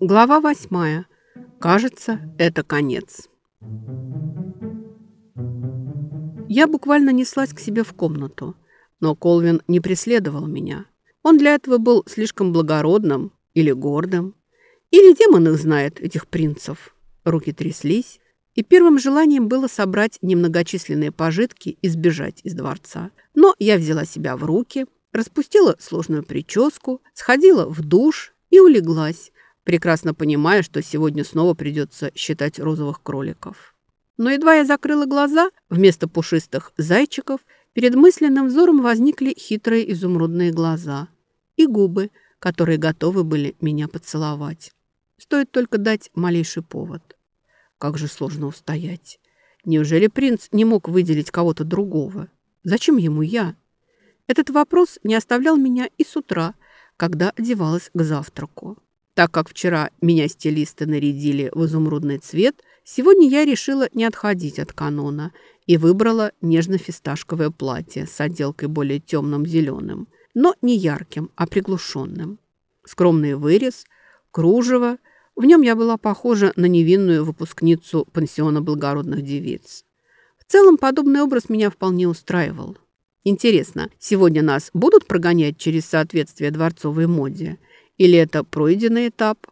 Глава восьмая. Кажется, это конец. Я буквально неслась к себе в комнату, но Колвин не преследовал меня. Он для этого был слишком благородным или гордым. Или демон их знает, этих принцев. Руки тряслись, и первым желанием было собрать немногочисленные пожитки и сбежать из дворца. Но я взяла себя в руки, распустила сложную прическу, сходила в душ и улеглась, прекрасно понимая, что сегодня снова придется считать розовых кроликов. Но едва я закрыла глаза, вместо пушистых зайчиков перед мысленным взором возникли хитрые изумрудные глаза и губы, которые готовы были меня поцеловать. Стоит только дать малейший повод. Как же сложно устоять. Неужели принц не мог выделить кого-то другого? Зачем ему я? Этот вопрос не оставлял меня и с утра, когда одевалась к завтраку. Так как вчера меня стилисты нарядили в изумрудный цвет, сегодня я решила не отходить от канона и выбрала нежно-фисташковое платье с отделкой более темным зеленым, но не ярким, а приглушенным. Скромный вырез, кружево. В нем я была похожа на невинную выпускницу пансиона благородных девиц. В целом подобный образ меня вполне устраивал. Интересно, сегодня нас будут прогонять через соответствие дворцовой моде – или это пройденный этап?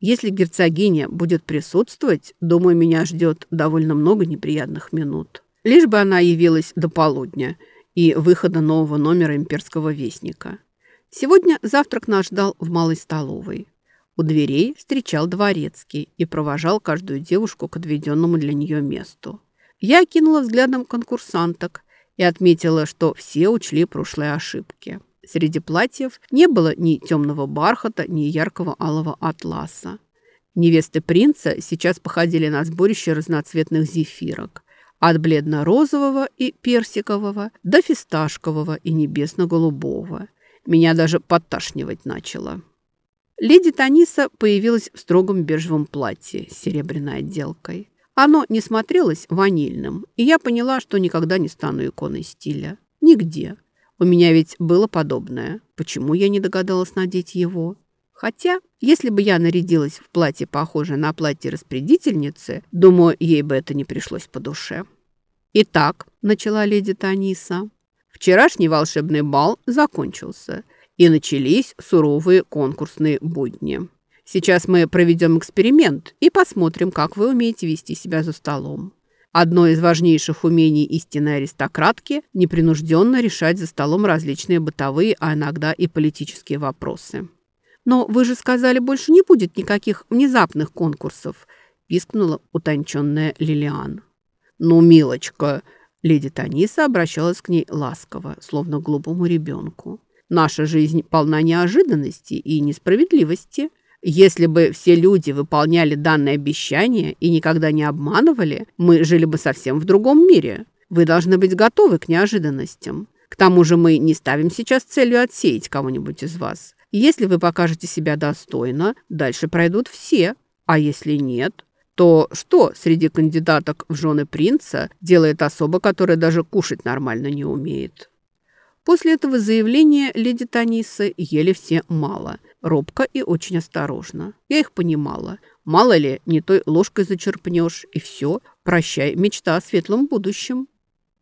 Если герцогиня будет присутствовать, думаю, меня ждет довольно много неприятных минут. Лишь бы она явилась до полудня и выхода нового номера имперского вестника. Сегодня завтрак нас ждал в малой столовой. У дверей встречал дворецкий и провожал каждую девушку к отведенному для нее месту. Я кинула взглядом конкурсанток и отметила, что все учли прошлые ошибки. Среди платьев не было ни темного бархата, ни яркого алого атласа. Невесты принца сейчас походили на сборище разноцветных зефирок. От бледно-розового и персикового до фисташкового и небесно-голубого. Меня даже подташнивать начало. Леди Таниса появилась в строгом бежевом платье с серебряной отделкой. Оно не смотрелось ванильным, и я поняла, что никогда не стану иконой стиля. Нигде. У меня ведь было подобное. Почему я не догадалась надеть его? Хотя, если бы я нарядилась в платье, похожее на платье распорядительницы, думаю, ей бы это не пришлось по душе. «Итак», — начала леди Таниса, — «вчерашний волшебный бал закончился, и начались суровые конкурсные будни. Сейчас мы проведем эксперимент и посмотрим, как вы умеете вести себя за столом. Одно из важнейших умений истинной аристократки – непринужденно решать за столом различные бытовые, а иногда и политические вопросы. «Но вы же сказали, больше не будет никаких внезапных конкурсов», – пискнула утонченная Лилиан. «Ну, милочка!» – леди Таниса обращалась к ней ласково, словно к глупому ребенку. «Наша жизнь полна неожиданностей и несправедливости. Если бы все люди выполняли данное обещание и никогда не обманывали, мы жили бы совсем в другом мире. Вы должны быть готовы к неожиданностям. К тому же мы не ставим сейчас целью отсеять кого-нибудь из вас. Если вы покажете себя достойно, дальше пройдут все. А если нет, то что среди кандидаток в жены принца делает особа, которая даже кушать нормально не умеет? После этого заявления леди Танисы ели все мало – робко и очень осторожно. Я их понимала. Мало ли, не той ложкой зачерпнешь, и все, прощай, мечта о светлом будущем.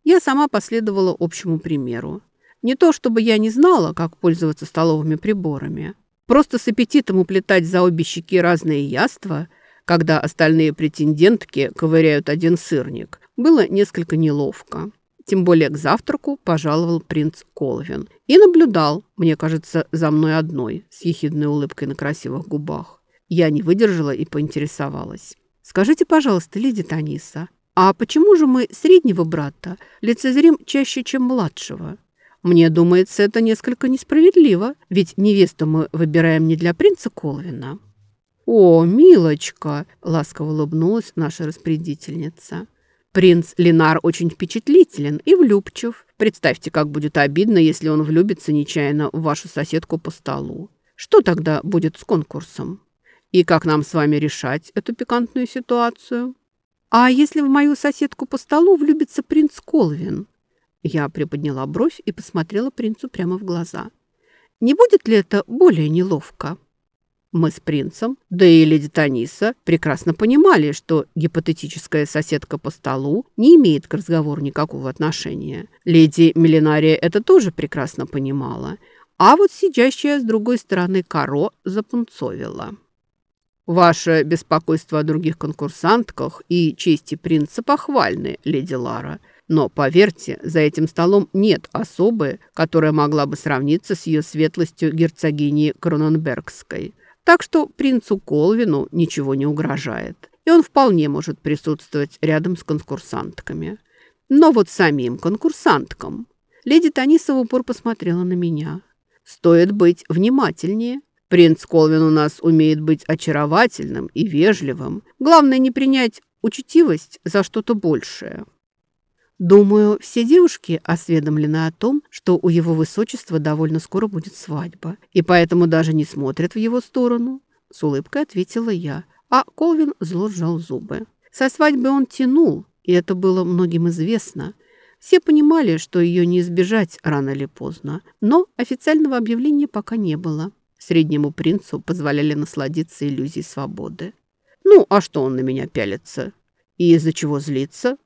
Я сама последовала общему примеру. Не то, чтобы я не знала, как пользоваться столовыми приборами. Просто с аппетитом уплетать за обе щеки разные яства, когда остальные претендентки ковыряют один сырник, было несколько неловко. Тем более к завтраку пожаловал принц Колвин и наблюдал, мне кажется, за мной одной, с ехидной улыбкой на красивых губах. Я не выдержала и поинтересовалась. «Скажите, пожалуйста, леди Таниса, а почему же мы среднего брата лицезрим чаще, чем младшего? Мне думается, это несколько несправедливо, ведь невесту мы выбираем не для принца Колвина». «О, милочка!» – ласково улыбнулась наша распорядительница. Принц Ленар очень впечатлителен и влюбчив. Представьте, как будет обидно, если он влюбится нечаянно в вашу соседку по столу. Что тогда будет с конкурсом? И как нам с вами решать эту пикантную ситуацию? А если в мою соседку по столу влюбится принц Колвин? Я приподняла бровь и посмотрела принцу прямо в глаза. Не будет ли это более неловко? Мы с принцем, да и леди Таниса, прекрасно понимали, что гипотетическая соседка по столу не имеет к разговору никакого отношения. Леди Милинария это тоже прекрасно понимала, а вот сидящая с другой стороны Каро запунцовила. «Ваше беспокойство о других конкурсантках и чести принца похвальны, леди Лара», но, поверьте, за этим столом нет особы, которая могла бы сравниться с ее светлостью герцогини Кроненбергской. Так что принцу Колвину ничего не угрожает, и он вполне может присутствовать рядом с конкурсантками. Но вот самим конкурсанткам. Леди Таниса в упор посмотрела на меня. Стоит быть внимательнее. Принц Колвин у нас умеет быть очаровательным и вежливым. Главное не принять учтивость за что-то большее. Думаю, все девушки осведомлены о том, что у его высочества довольно скоро будет свадьба, и поэтому даже не смотрят в его сторону. С улыбкой ответила я, а Колвин зло сжал зубы. Со свадьбы он тянул, и это было многим известно. Все понимали, что ее не избежать рано или поздно, но официального объявления пока не было. Среднему принцу позволяли насладиться иллюзией свободы. Ну, а что он на меня пялится? И из-за чего злится?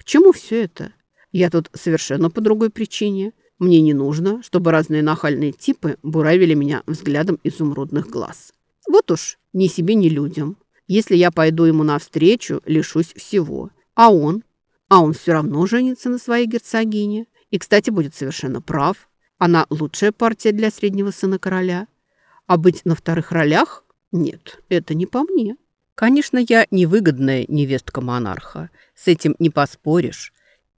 К чему все это? Я тут совершенно по другой причине. Мне не нужно, чтобы разные нахальные типы буравили меня взглядом изумрудных глаз. Вот уж ни себе, ни людям. Если я пойду ему навстречу, лишусь всего. А он? А он все равно женится на своей герцогине. И, кстати, будет совершенно прав. Она лучшая партия для среднего сына короля. А быть на вторых ролях? Нет, это не по мне. Конечно, я невыгодная невестка монарха. С этим не поспоришь.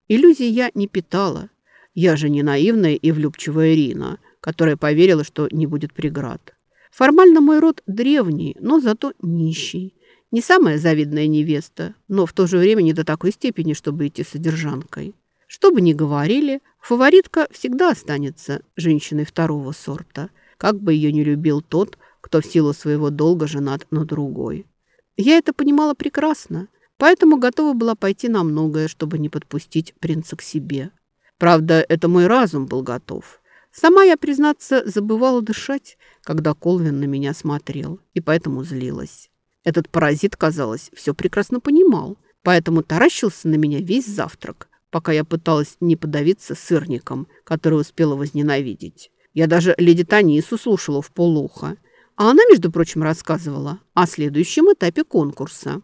Иллюзий я не питала. Я же не наивная и влюбчивая Рина, которая поверила, что не будет преград. Формально мой род древний, но зато нищий. Не самая завидная невеста, но в то же время не до такой степени, чтобы идти содержанкой. Что бы ни говорили, фаворитка всегда останется женщиной второго сорта, как бы ее не любил тот, кто в силу своего долга женат на другой. Я это понимала прекрасно, поэтому готова была пойти на многое, чтобы не подпустить принца к себе. Правда, это мой разум был готов. Сама я, признаться, забывала дышать, когда Колвин на меня смотрел, и поэтому злилась. Этот паразит, казалось, все прекрасно понимал, поэтому таращился на меня весь завтрак, пока я пыталась не подавиться сырником, который успела возненавидеть. Я даже леди Танису слушала в полуха, а она, между прочим, рассказывала о следующем этапе конкурса.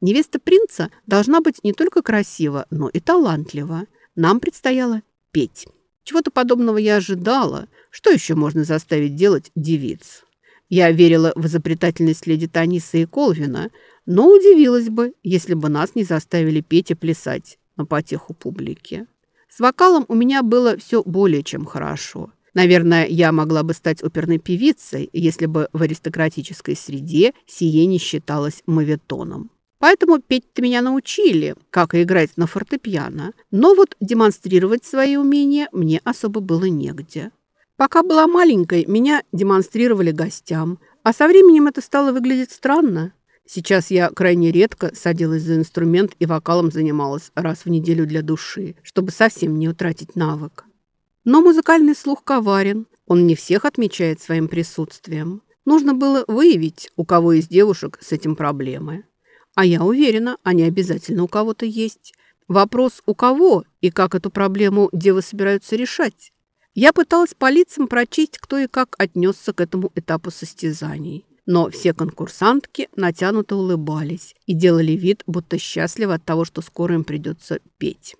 Невеста принца должна быть не только красива, но и талантлива. Нам предстояло петь. Чего-то подобного я ожидала. Что еще можно заставить делать девиц? Я верила в изобретательность леди Танисы и Колвина, но удивилась бы, если бы нас не заставили петь и плясать на потеху публики. С вокалом у меня было все более чем хорошо. Наверное, я могла бы стать оперной певицей, если бы в аристократической среде сие не считалось моветоном. Поэтому петь-то меня научили, как играть на фортепиано. Но вот демонстрировать свои умения мне особо было негде. Пока была маленькой, меня демонстрировали гостям, а со временем это стало выглядеть странно. Сейчас я крайне редко садилась за инструмент и вокалом занималась раз в неделю для души, чтобы совсем не утратить навык. Но музыкальный слух коварен, он не всех отмечает своим присутствием. Нужно было выявить, у кого из девушек с этим проблемы. А я уверена, они обязательно у кого-то есть. Вопрос, у кого и как эту проблему девы собираются решать. Я пыталась по лицам прочесть, кто и как отнесся к этому этапу состязаний. Но все конкурсантки натянуто улыбались и делали вид, будто счастливы от того, что скоро им придется петь.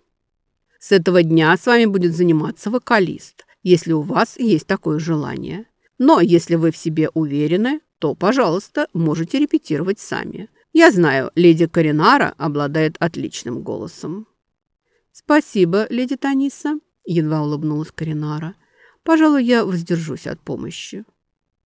С этого дня с вами будет заниматься вокалист, если у вас есть такое желание. Но если вы в себе уверены, то, пожалуйста, можете репетировать сами. Я знаю, леди Каринара обладает отличным голосом». «Спасибо, леди Таниса», — едва улыбнулась Каринара. «Пожалуй, я воздержусь от помощи».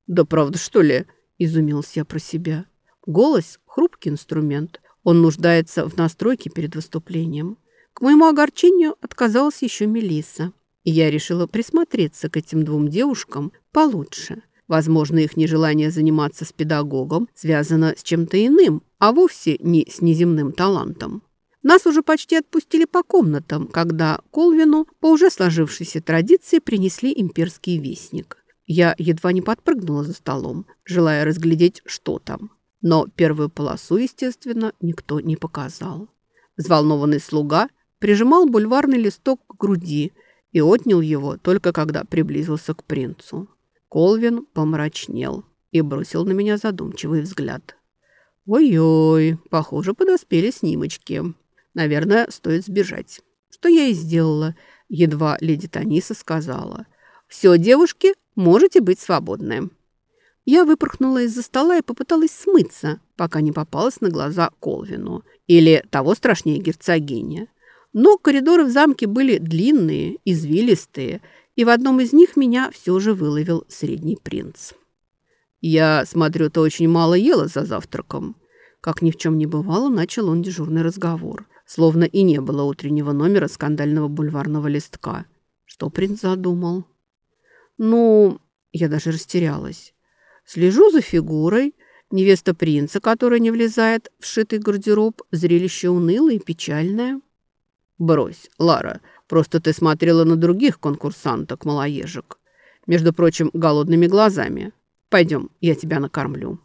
«Да правда, что ли?» — изумился я про себя. «Голос — хрупкий инструмент. Он нуждается в настройке перед выступлением. К моему огорчению отказалась еще Мелисса. И я решила присмотреться к этим двум девушкам получше. Возможно, их нежелание заниматься с педагогом связано с чем-то иным, а вовсе не с неземным талантом. Нас уже почти отпустили по комнатам, когда Колвину по уже сложившейся традиции принесли имперский вестник. Я едва не подпрыгнула за столом, желая разглядеть, что там. Но первую полосу, естественно, никто не показал. Взволнованный слуга прижимал бульварный листок к груди и отнял его только когда приблизился к принцу. Колвин помрачнел и бросил на меня задумчивый взгляд. «Ой-ой, похоже, подоспели снимочки. Наверное, стоит сбежать». Что я и сделала, едва леди Таниса сказала. «Все, девушки, можете быть свободны». Я выпорхнула из-за стола и попыталась смыться, пока не попалась на глаза Колвину. Или того страшнее герцогиня. Но коридоры в замке были длинные, извилистые, и в одном из них меня все же выловил средний принц. «Я смотрю, ты очень мало ела за завтраком». Как ни в чем не бывало, начал он дежурный разговор, словно и не было утреннего номера скандального бульварного листка. Что принц задумал? «Ну...» Я даже растерялась. Слежу за фигурой. Невеста принца, которая не влезает в шитый гардероб, зрелище унылое и печальное. «Брось, Лара, просто ты смотрела на других конкурсанток, малоежек. Между прочим, голодными глазами. Пойдем, я тебя накормлю».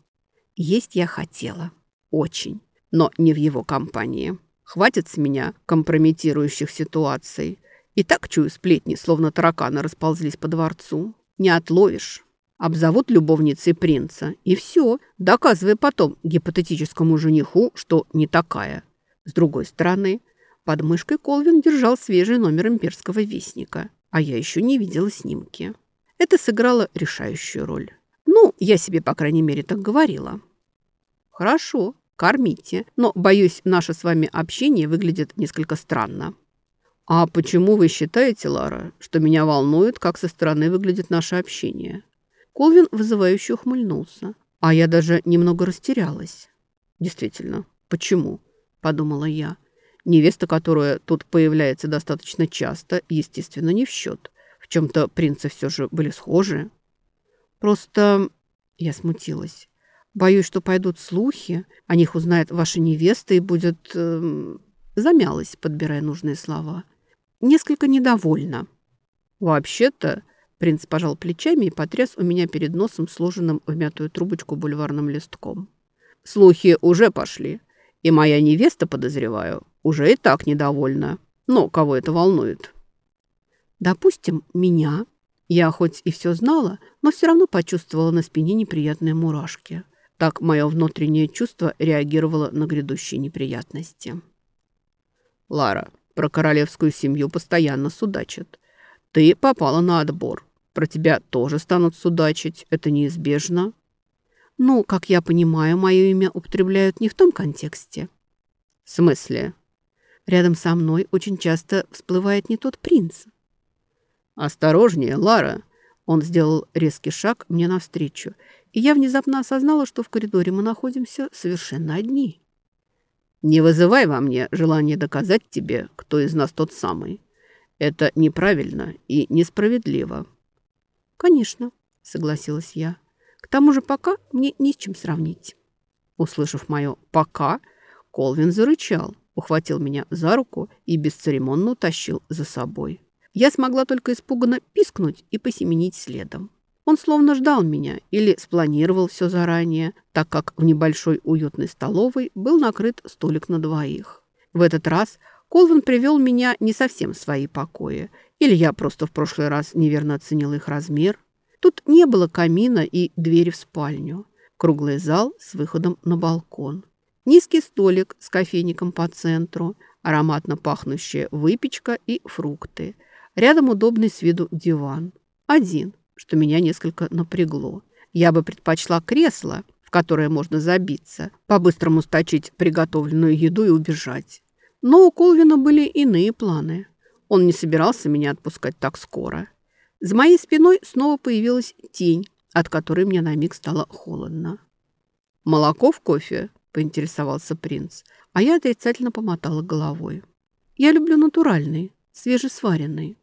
Есть я хотела. Очень. Но не в его компании. Хватит с меня компрометирующих ситуаций. И так чую сплетни, словно тараканы расползлись по дворцу. Не отловишь. Обзовут любовницей принца. И все, доказывая потом гипотетическому жениху, что не такая. С другой стороны, под мышкой Колвин держал свежий номер имперского вестника, а я еще не видела снимки. Это сыграло решающую роль. Ну, я себе, по крайней мере, так говорила. Хорошо, кормите, но, боюсь, наше с вами общение выглядит несколько странно. А почему вы считаете, Лара, что меня волнует, как со стороны выглядит наше общение? Колвин вызывающе ухмыльнулся, а я даже немного растерялась. Действительно, почему? Подумала я. Невеста, которая тут появляется достаточно часто, естественно, не в счет. В чем-то принцы все же были схожи. Просто я смутилась. Боюсь, что пойдут слухи, о них узнает ваша невеста и будет... Э, замялась, подбирая нужные слова. Несколько недовольна. Вообще-то, принц пожал плечами и потряс у меня перед носом сложенным в мятую трубочку бульварным листком. Слухи уже пошли, и моя невеста, подозреваю, уже и так недовольна. Но кого это волнует? Допустим, меня. Я хоть и все знала, но все равно почувствовала на спине неприятные мурашки. Так мое внутреннее чувство реагировало на грядущие неприятности. «Лара, про королевскую семью постоянно судачат. Ты попала на отбор. Про тебя тоже станут судачить. Это неизбежно». «Ну, как я понимаю, мое имя употребляют не в том контексте». «В смысле?» Рядом со мной очень часто всплывает не тот принц. «Осторожнее, Лара!» Он сделал резкий шаг мне навстречу, и я внезапно осознала, что в коридоре мы находимся совершенно одни. «Не вызывай во мне желание доказать тебе, кто из нас тот самый. Это неправильно и несправедливо». «Конечно», — согласилась я. «К тому же пока мне не с чем сравнить». Услышав мое «пока», Колвин зарычал ухватил меня за руку и бесцеремонно утащил за собой. Я смогла только испуганно пискнуть и посеменить следом. Он словно ждал меня или спланировал все заранее, так как в небольшой уютной столовой был накрыт столик на двоих. В этот раз Колвин привел меня не совсем в свои покои, или я просто в прошлый раз неверно оценила их размер. Тут не было камина и двери в спальню. Круглый зал с выходом на балкон. Низкий столик с кофейником по центру, ароматно пахнущая выпечка и фрукты. Рядом удобный с виду диван. Один, что меня несколько напрягло. Я бы предпочла кресло, в которое можно забиться, по-быстрому сточить приготовленную еду и убежать. Но у Колвина были иные планы. Он не собирался меня отпускать так скоро. За моей спиной снова появилась тень, от которой мне на миг стало холодно. «Молоко в кофе?» – поинтересовался принц, а я отрицательно помотала головой. «Я люблю натуральный, свежесваренный».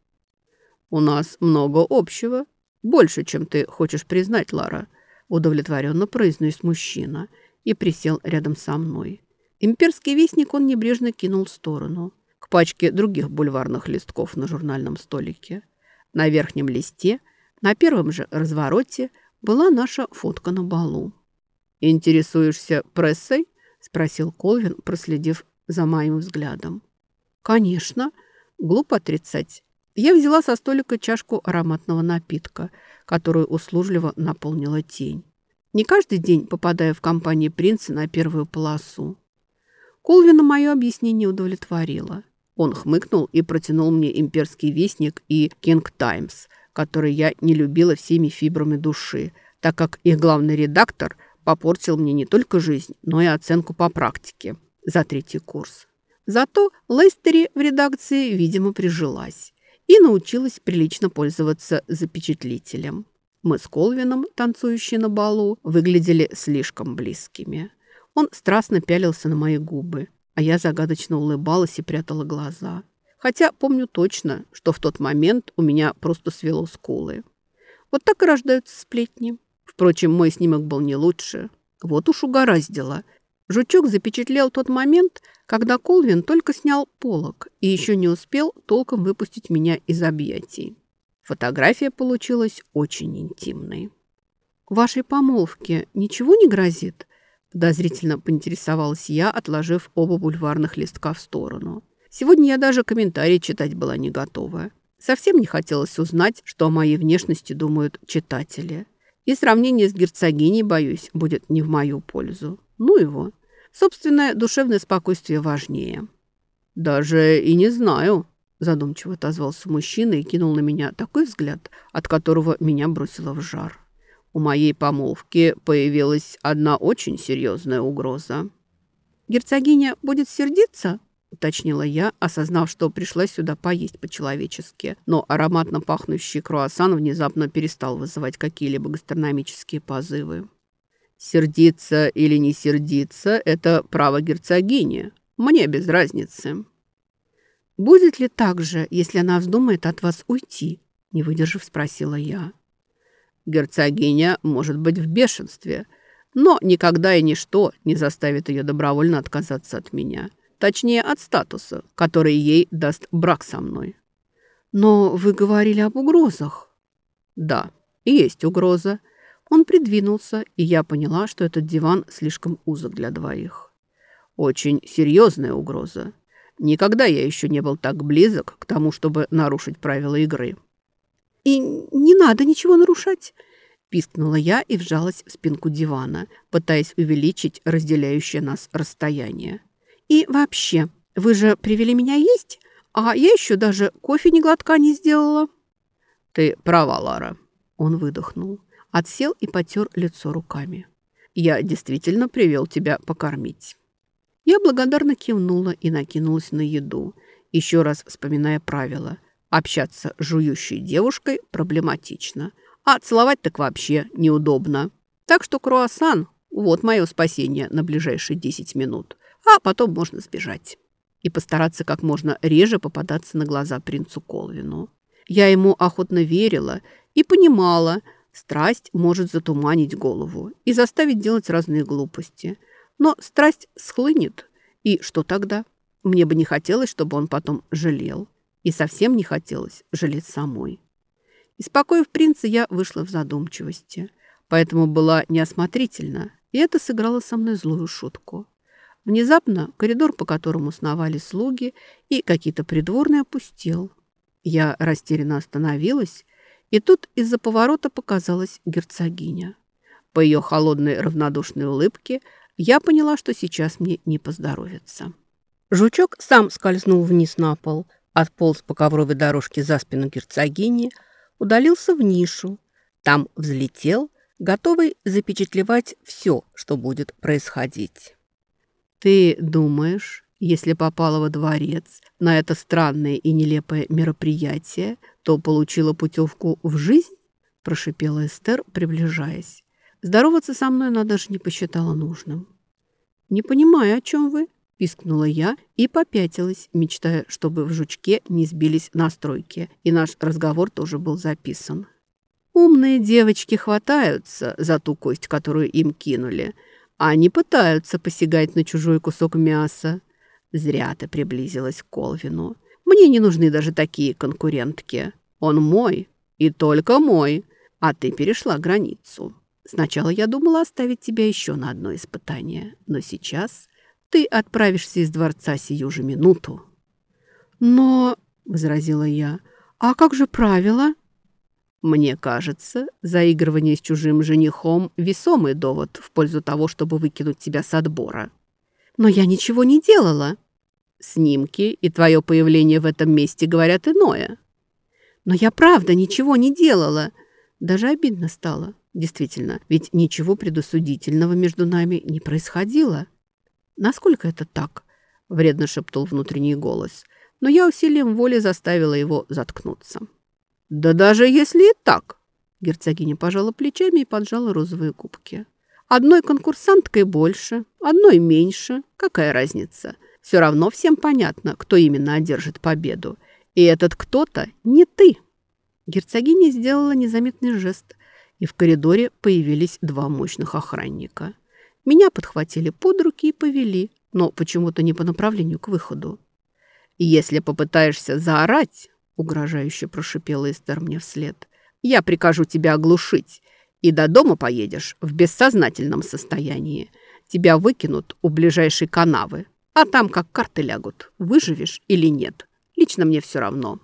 «У нас много общего. Больше, чем ты хочешь признать, Лара», – удовлетворенно произнес мужчина и присел рядом со мной. Имперский вестник он небрежно кинул в сторону, к пачке других бульварных листков на журнальном столике. На верхнем листе, на первом же развороте, была наша фотка на балу. «Интересуешься прессой?» – спросил Колвин, проследив за моим взглядом. «Конечно. Глупо отрицать. Я взяла со столика чашку ароматного напитка, которую услужливо наполнила тень. Не каждый день попадая в компании принца на первую полосу. Колвина мое объяснение удовлетворило. Он хмыкнул и протянул мне имперский вестник и «Кинг Таймс», который я не любила всеми фибрами души, так как их главный редактор попортил мне не только жизнь, но и оценку по практике за третий курс. Зато Лестери в редакции, видимо, прижилась и научилась прилично пользоваться запечатлителем. Мы с Колвином, танцующие на балу, выглядели слишком близкими. Он страстно пялился на мои губы, а я загадочно улыбалась и прятала глаза. Хотя помню точно, что в тот момент у меня просто свело скулы. Вот так и рождаются сплетни. Впрочем, мой снимок был не лучше. Вот уж угораздило – Жучок запечатлел тот момент, когда Колвин только снял полог и еще не успел толком выпустить меня из объятий. Фотография получилась очень интимной. «Вашей помолвке ничего не грозит?» Подозрительно поинтересовалась я, отложив оба бульварных листка в сторону. Сегодня я даже комментарии читать была не готова. Совсем не хотелось узнать, что о моей внешности думают читатели. И сравнение с герцогиней, боюсь, будет не в мою пользу. Ну его. Собственное душевное спокойствие важнее. «Даже и не знаю», – задумчиво отозвался мужчина и кинул на меня такой взгляд, от которого меня бросило в жар. У моей помолвки появилась одна очень серьезная угроза. «Герцогиня будет сердиться?» – уточнила я, осознав, что пришла сюда поесть по-человечески. Но ароматно пахнущий круассан внезапно перестал вызывать какие-либо гастрономические позывы. Сердиться или не сердиться – это право герцогини. Мне без разницы. «Будет ли так же, если она вздумает от вас уйти?» – не выдержав, спросила я. Герцогиня может быть в бешенстве, но никогда и ничто не заставит ее добровольно отказаться от меня. Точнее, от статуса, который ей даст брак со мной. «Но вы говорили об угрозах». «Да, есть угроза. Он придвинулся, и я поняла, что этот диван слишком узок для двоих. Очень серьезная угроза. Никогда я еще не был так близок к тому, чтобы нарушить правила игры. «И не надо ничего нарушать», – пискнула я и вжалась в спинку дивана, пытаясь увеличить разделяющее нас расстояние. «И вообще, вы же привели меня есть, а я еще даже кофе ни глотка не сделала». «Ты права, Лара», – он выдохнул. Отсел и потер лицо руками. «Я действительно привел тебя покормить». Я благодарно кивнула и накинулась на еду, еще раз вспоминая правила. Общаться с жующей девушкой проблематично, а целовать так вообще неудобно. Так что круассан – вот мое спасение на ближайшие 10 минут, а потом можно сбежать. И постараться как можно реже попадаться на глаза принцу Колвину. Я ему охотно верила и понимала – Страсть может затуманить голову и заставить делать разные глупости. Но страсть схлынет. И что тогда? Мне бы не хотелось, чтобы он потом жалел. И совсем не хотелось жалеть самой. Испокоив принца, я вышла в задумчивости. Поэтому была неосмотрительна. И это сыграло со мной злую шутку. Внезапно коридор, по которому сновали слуги, и какие-то придворные опустел. Я растерянно остановилась и тут из-за поворота показалась герцогиня. По ее холодной равнодушной улыбке я поняла, что сейчас мне не поздоровится. Жучок сам скользнул вниз на пол, отполз по ковровой дорожке за спину герцогини, удалился в нишу. Там взлетел, готовый запечатлевать все, что будет происходить. «Ты думаешь, если попала во дворец на это странное и нелепое мероприятие, то получила путевку в жизнь?» – прошипела Эстер, приближаясь. Здороваться со мной она даже не посчитала нужным. «Не понимаю, о чем вы?» – пискнула я и попятилась, мечтая, чтобы в жучке не сбились настройки, и наш разговор тоже был записан. Умные девочки хватаются за ту кость, которую им кинули, а не пытаются посягать на чужой кусок мяса. Зря ты приблизилась к Колвину. Мне не нужны даже такие конкурентки. Он мой и только мой, а ты перешла границу. Сначала я думала оставить тебя еще на одно испытание, но сейчас ты отправишься из дворца сию же минуту. Но, — возразила я, — а как же правила? Мне кажется, заигрывание с чужим женихом – весомый довод в пользу того, чтобы выкинуть тебя с отбора. Но я ничего не делала. Снимки и твое появление в этом месте говорят иное. Но я правда ничего не делала. Даже обидно стало. Действительно, ведь ничего предосудительного между нами не происходило. Насколько это так? Вредно шептал внутренний голос. Но я усилием воли заставила его заткнуться. «Да даже если и так!» Герцогиня пожала плечами и поджала розовые губки. «Одной конкурсанткой больше, одной меньше. Какая разница? Все равно всем понятно, кто именно одержит победу. И этот кто-то не ты!» Герцогиня сделала незаметный жест, и в коридоре появились два мощных охранника. Меня подхватили под руки и повели, но почему-то не по направлению к выходу. «Если попытаешься заорать, угрожающе прошипела Эстер мне вслед. «Я прикажу тебя оглушить, и до дома поедешь в бессознательном состоянии. Тебя выкинут у ближайшей канавы, а там как карты лягут, выживешь или нет. Лично мне все равно».